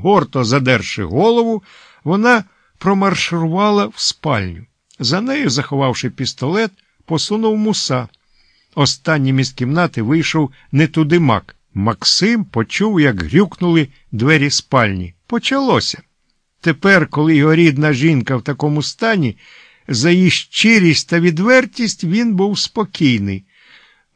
Горто задерши голову, вона промарширувала в спальню. За нею, заховавши пістолет, посунув муса. Останнім із кімнати вийшов не туди мак. Максим почув, як грюкнули двері спальні. Почалося. Тепер, коли його рідна жінка в такому стані, за її щирість та відвертість він був спокійний.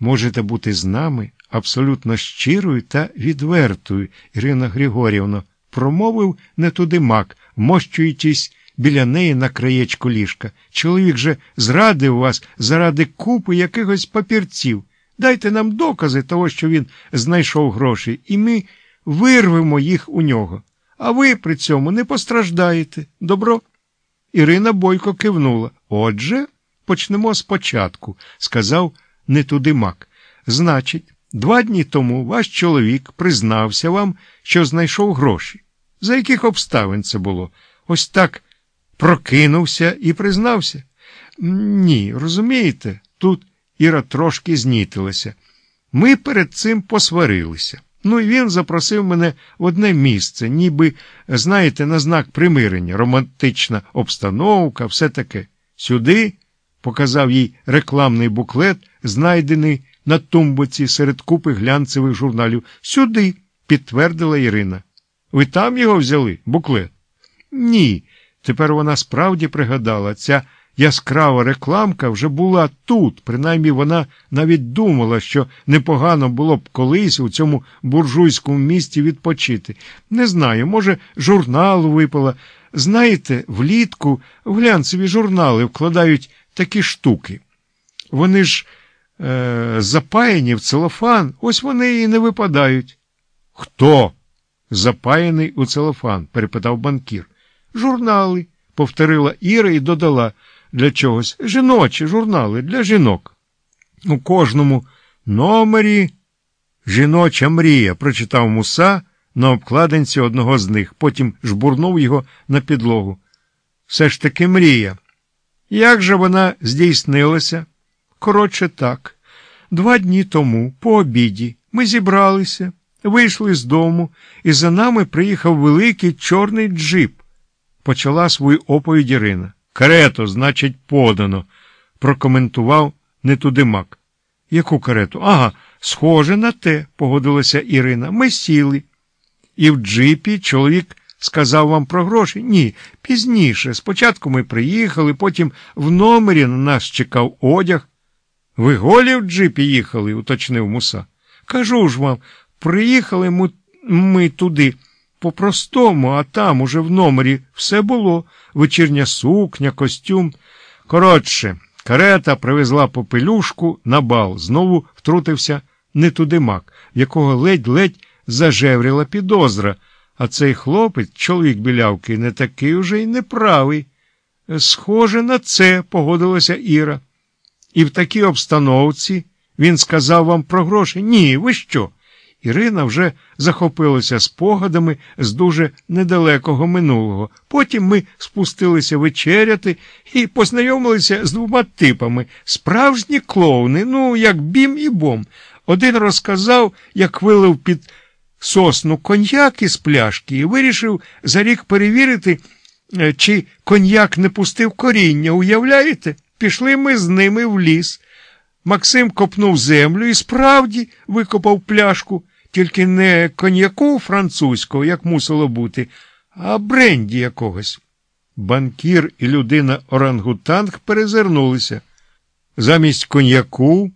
Можете бути з нами абсолютно щирою та відвертою, Ірина Григорівна, промовив не туди мак, мощуючись біля неї на краєчку ліжка. Чоловік же зрадив вас заради купи якихось папірців. Дайте нам докази того, що він знайшов гроші, і ми вирвемо їх у нього. А ви при цьому не постраждаєте. Добро? Ірина Бойко кивнула. Отже, почнемо спочатку, сказав не туди мак. Значить, два дні тому ваш чоловік признався вам, що знайшов гроші. За яких обставин це було? Ось так прокинувся і признався? Ні, розумієте, тут Іра трошки знітилася. Ми перед цим посварилися. Ну і він запросив мене в одне місце, ніби, знаєте, на знак примирення, романтична обстановка, все таке. Сюди, показав їй рекламний буклет, знайдений на тумбоці серед купи глянцевих журналів. Сюди, підтвердила Ірина. Ви там його взяли, буклет? Ні. Тепер вона справді пригадала, ця яскрава рекламка вже була тут, принаймні вона навіть думала, що непогано було б колись у цьому буржуйському місті відпочити. Не знаю, може, журнал випала. Знаєте, влітку в глянцеві журнали вкладають такі штуки. Вони ж е, запаяні в целофан, ось вони і не випадають. Хто? Запаяний у целофан? перепитав банкір. Журнали, повторила Іра і додала для чогось жіночі журнали для жінок. У кожному номері жіноча мрія, прочитав муса на обкладинці одного з них, потім жбурнув його на підлогу. Все ж таки мрія. Як же вона здійснилася? Коротше так. Два дні тому, по обіді, ми зібралися, вийшли з дому, і за нами приїхав великий чорний джип. Почала свою оповідь Ірина. Карету, значить, подано, прокоментував не туди. Яку карету? Ага, схоже на те, погодилася Ірина. Ми сіли. І в джипі чоловік сказав вам про гроші? Ні, пізніше. Спочатку ми приїхали, потім в номері на нас чекав одяг. Ви голі в джипі їхали, уточнив муса. Кажу ж вам, приїхали ми, туди по-простому, а там уже в номері все було вечірня сукня, костюм. Коротше, карета привезла попелюшку на бал, знову втрутився не туди мак, в якого ледь-ледь зажевріла підозра, а цей хлопець, чоловік білявки, не такий уже й неправий. Схоже на це, погодилася Іра. І в такій обстановці він сказав вам про гроші? Ні, ви що? Ірина вже захопилася спогадами з дуже недалекого минулого. Потім ми спустилися вечеряти і познайомилися з двома типами справжні клоуни, ну, як бім і бом. Один розказав, як вилив під сосну коньяк із пляшки, і вирішив за рік перевірити, е, чи коньяк не пустив коріння. Уявляєте? Пішли ми з ними в ліс. Максим копнув землю і справді викопав пляшку тільки не коньяку французького, як мусило бути, а бренді якогось. Банкір і людина орангутанг перезирнулися. Замість коньяку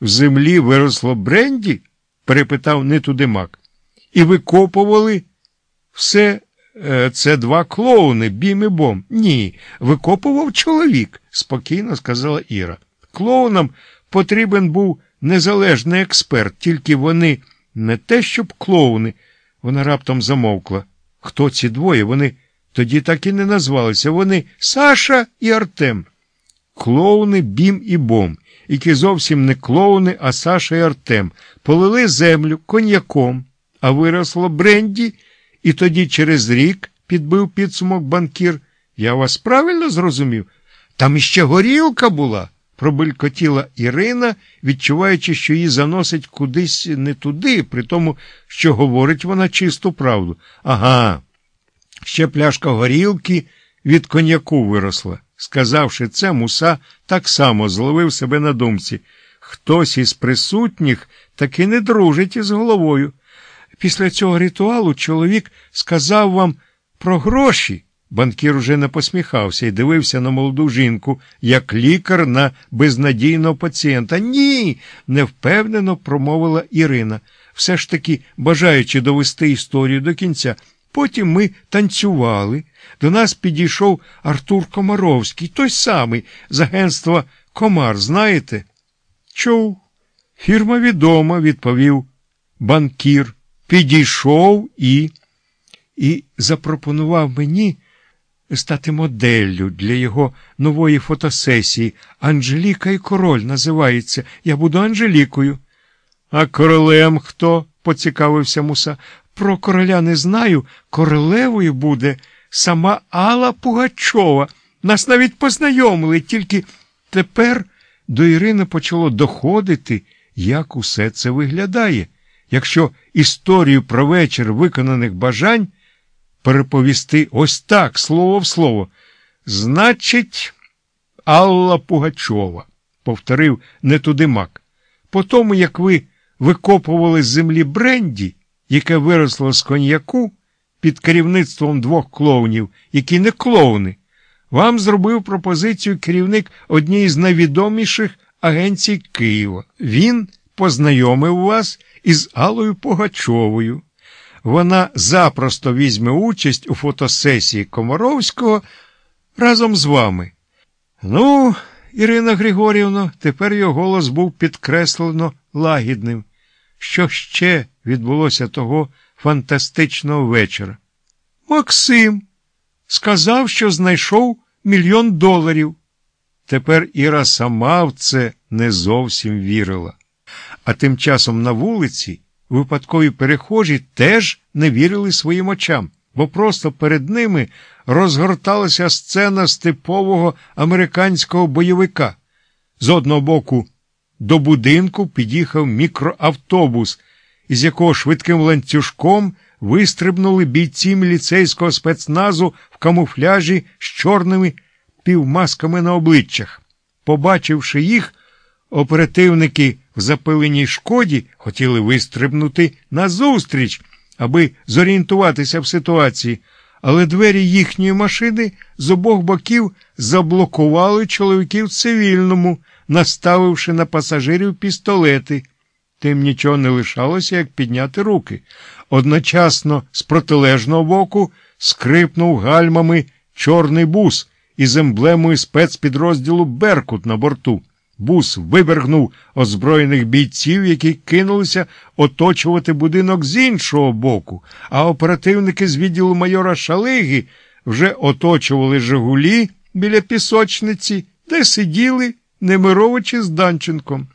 в землі виросло бренді? перепитав не туди мак. І викопували все е, це два клоуни, бім і бом. Ні, викопував чоловік, спокійно сказала Іра. Клоунам потрібен був незалежний експерт, тільки вони. Не те, щоб клоуни. Вона раптом замовкла. Хто ці двоє? Вони тоді так і не назвалися. Вони Саша і Артем. Клоуни Бім і Бом, які зовсім не клоуни, а Саша і Артем, полили землю коньяком, а виросло бренді, і тоді через рік підбив підсумок банкір. Я вас правильно зрозумів? Там іще горілка була пробелькотіла Ірина, відчуваючи, що її заносить кудись не туди, при тому, що говорить вона чисту правду. Ага, Ще пляшка горілки від коньяку виросла. Сказавши це, муса так само зловив себе на думці. Хтось із присутніх таки не дружить із головою. Після цього ритуалу чоловік сказав вам про гроші. Банкір уже не посміхався і дивився на молоду жінку, як лікар на безнадійного пацієнта. Ні, невпевнено промовила Ірина, все ж таки бажаючи довести історію до кінця. Потім ми танцювали. До нас підійшов Артур Комаровський, той самий з агентства Комар, знаєте? Чув. Фірма відома, відповів банкір. Підійшов і і запропонував мені стати моделлю для його нової фотосесії. Анжеліка і король називається. Я буду Анжелікою. А королем хто? поцікавився муса. Про короля не знаю. Королевою буде сама Алла Пугачова. Нас навіть познайомили, тільки тепер до Ірини почало доходити, як усе це виглядає. Якщо історію про вечір виконаних бажань переповісти ось так, слово в слово, значить, Алла Пугачова, повторив не туди мак. По тому, як ви викопували з землі бренді, яке виросло з коньяку під керівництвом двох клоунів, які не клоуни, вам зробив пропозицію керівник однієї з найвідоміших агенцій Києва. Він познайомив вас із Аллою Пугачовою. Вона запросто візьме участь у фотосесії Комаровського разом з вами. Ну, Ірина Григорівна, тепер його голос був підкреслено лагідним. Що ще відбулося того фантастичного вечора? Максим сказав, що знайшов мільйон доларів. Тепер Іра сама в це не зовсім вірила. А тим часом на вулиці випадкові перехожі теж не вірили своїм очам, бо просто перед ними розгорталася сцена з типового американського бойовика. З одного боку до будинку під'їхав мікроавтобус, із якого швидким ланцюжком вистрибнули бійці міліцейського спецназу в камуфляжі з чорними півмасками на обличчях. Побачивши їх, оперативники в запиленій шкоді хотіли вистрибнути назустріч, аби зорієнтуватися в ситуації, але двері їхньої машини з обох боків заблокували чоловіків цивільному, наставивши на пасажирів пістолети. Тим нічого не лишалося, як підняти руки. Одночасно з протилежного боку скрипнув гальмами чорний бус із емблемою спецпідрозділу Беркут на борту. Бус вивергнув озброєних бійців, які кинулися оточувати будинок з іншого боку, а оперативники з відділу майора Шалиги вже оточували Жигулі біля пісочниці, де сиділи Немировичі з Данченком.